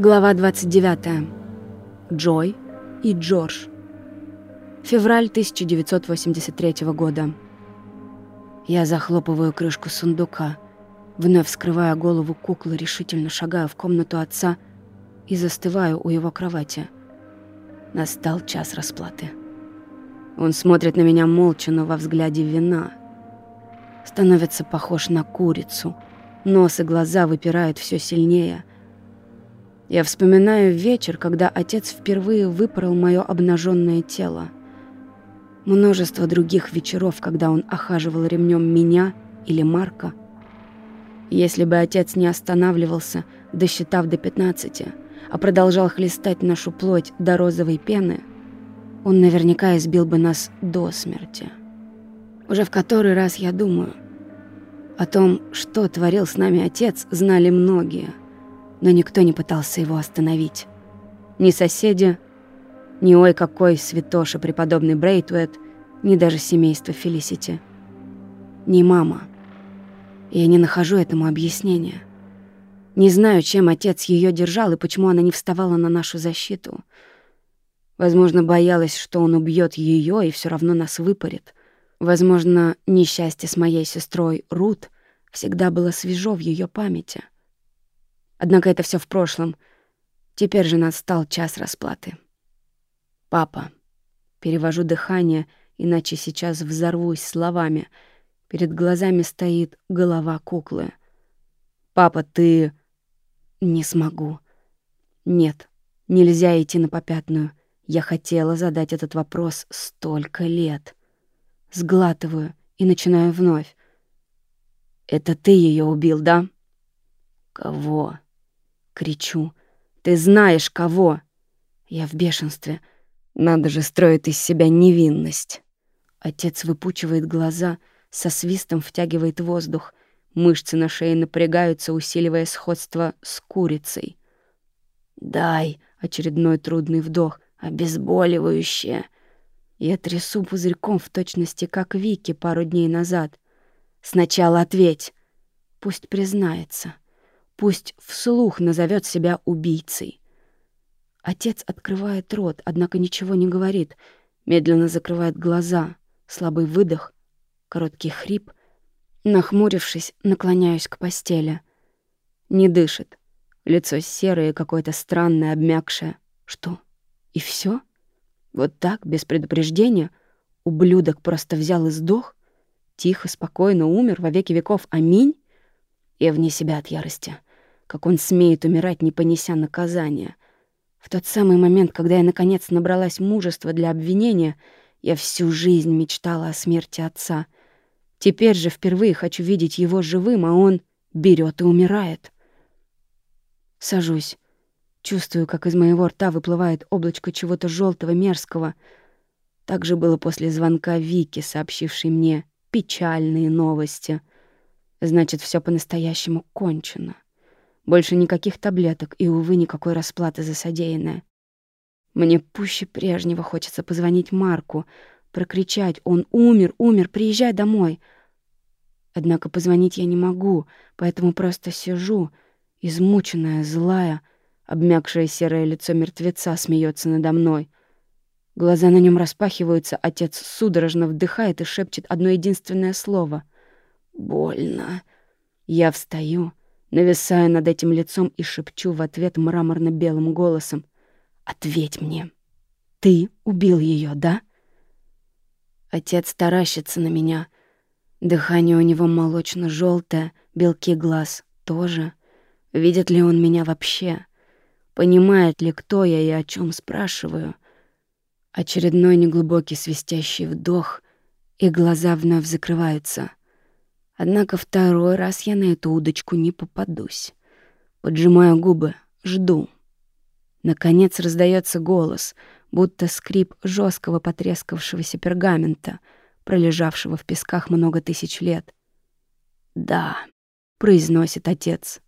Глава 29. Джой и Джордж. Февраль 1983 года. Я захлопываю крышку сундука, вновь вскрывая голову куклы, решительно шагаю в комнату отца и застываю у его кровати. Настал час расплаты. Он смотрит на меня молча, но во взгляде вина. Становится похож на курицу. Нос и глаза выпирают все сильнее. Я вспоминаю вечер, когда отец впервые выпорол мое обнаженное тело. Множество других вечеров, когда он охаживал ремнем меня или Марка. Если бы отец не останавливался, досчитав до 15, а продолжал хлестать нашу плоть до розовой пены, он наверняка избил бы нас до смерти. Уже в который раз я думаю. О том, что творил с нами отец, знали многие, но никто не пытался его остановить. Ни соседи, ни ой какой святоша преподобный Брейтвет, ни даже семейство Фелисити. Ни мама. Я не нахожу этому объяснения. Не знаю, чем отец ее держал и почему она не вставала на нашу защиту — Возможно, боялась, что он убьет ее и все равно нас выпарит. Возможно, несчастье с моей сестрой Рут всегда было свежо в ее памяти. Однако это все в прошлом. Теперь же настал час расплаты. «Папа». Перевожу дыхание, иначе сейчас взорвусь словами. Перед глазами стоит голова куклы. «Папа, ты...» «Не смогу». «Нет, нельзя идти на попятную. Я хотела задать этот вопрос столько лет. Сглатываю и начинаю вновь. «Это ты ее убил, да?» «Кого?» Кричу. «Ты знаешь, кого?» Я в бешенстве. Надо же строить из себя невинность. Отец выпучивает глаза, со свистом втягивает воздух. Мышцы на шее напрягаются, усиливая сходство с курицей. «Дай!» — очередной трудный вдох — обезболивающее. Я трясу пузырьком в точности, как Вики пару дней назад. Сначала ответь. Пусть признается. Пусть вслух назовет себя убийцей. Отец открывает рот, однако ничего не говорит. Медленно закрывает глаза. Слабый выдох, короткий хрип. Нахмурившись, наклоняюсь к постели. Не дышит. Лицо серое, какое-то странное, обмякшее. Что? И все? Вот так, без предупреждения, ублюдок просто взял и сдох? Тихо, спокойно умер во веки веков. Аминь? Я вне себя от ярости. Как он смеет умирать, не понеся наказания. В тот самый момент, когда я, наконец, набралась мужества для обвинения, я всю жизнь мечтала о смерти отца. Теперь же впервые хочу видеть его живым, а он берет и умирает. Сажусь. Чувствую, как из моего рта выплывает облачко чего-то желтого мерзкого. Так же было после звонка Вики, сообщившей мне печальные новости. Значит, все по-настоящему кончено. Больше никаких таблеток и, увы, никакой расплаты за содеянное. Мне пуще прежнего хочется позвонить Марку, прокричать «Он умер, умер, приезжай домой!» Однако позвонить я не могу, поэтому просто сижу, измученная, злая, Обмякшее серое лицо мертвеца смеется надо мной. Глаза на нем распахиваются, отец судорожно вдыхает и шепчет одно единственное слово. «Больно». Я встаю, нависаю над этим лицом и шепчу в ответ мраморно-белым голосом. «Ответь мне. Ты убил ее, да?» Отец таращится на меня. Дыхание у него молочно желтое белки глаз тоже. Видит ли он меня вообще? Понимает ли, кто я и о чем спрашиваю? Очередной неглубокий свистящий вдох, и глаза вновь закрываются. Однако второй раз я на эту удочку не попадусь. Поджимаю губы, жду. Наконец раздается голос, будто скрип жесткого потрескавшегося пергамента, пролежавшего в песках много тысяч лет. «Да», — произносит отец.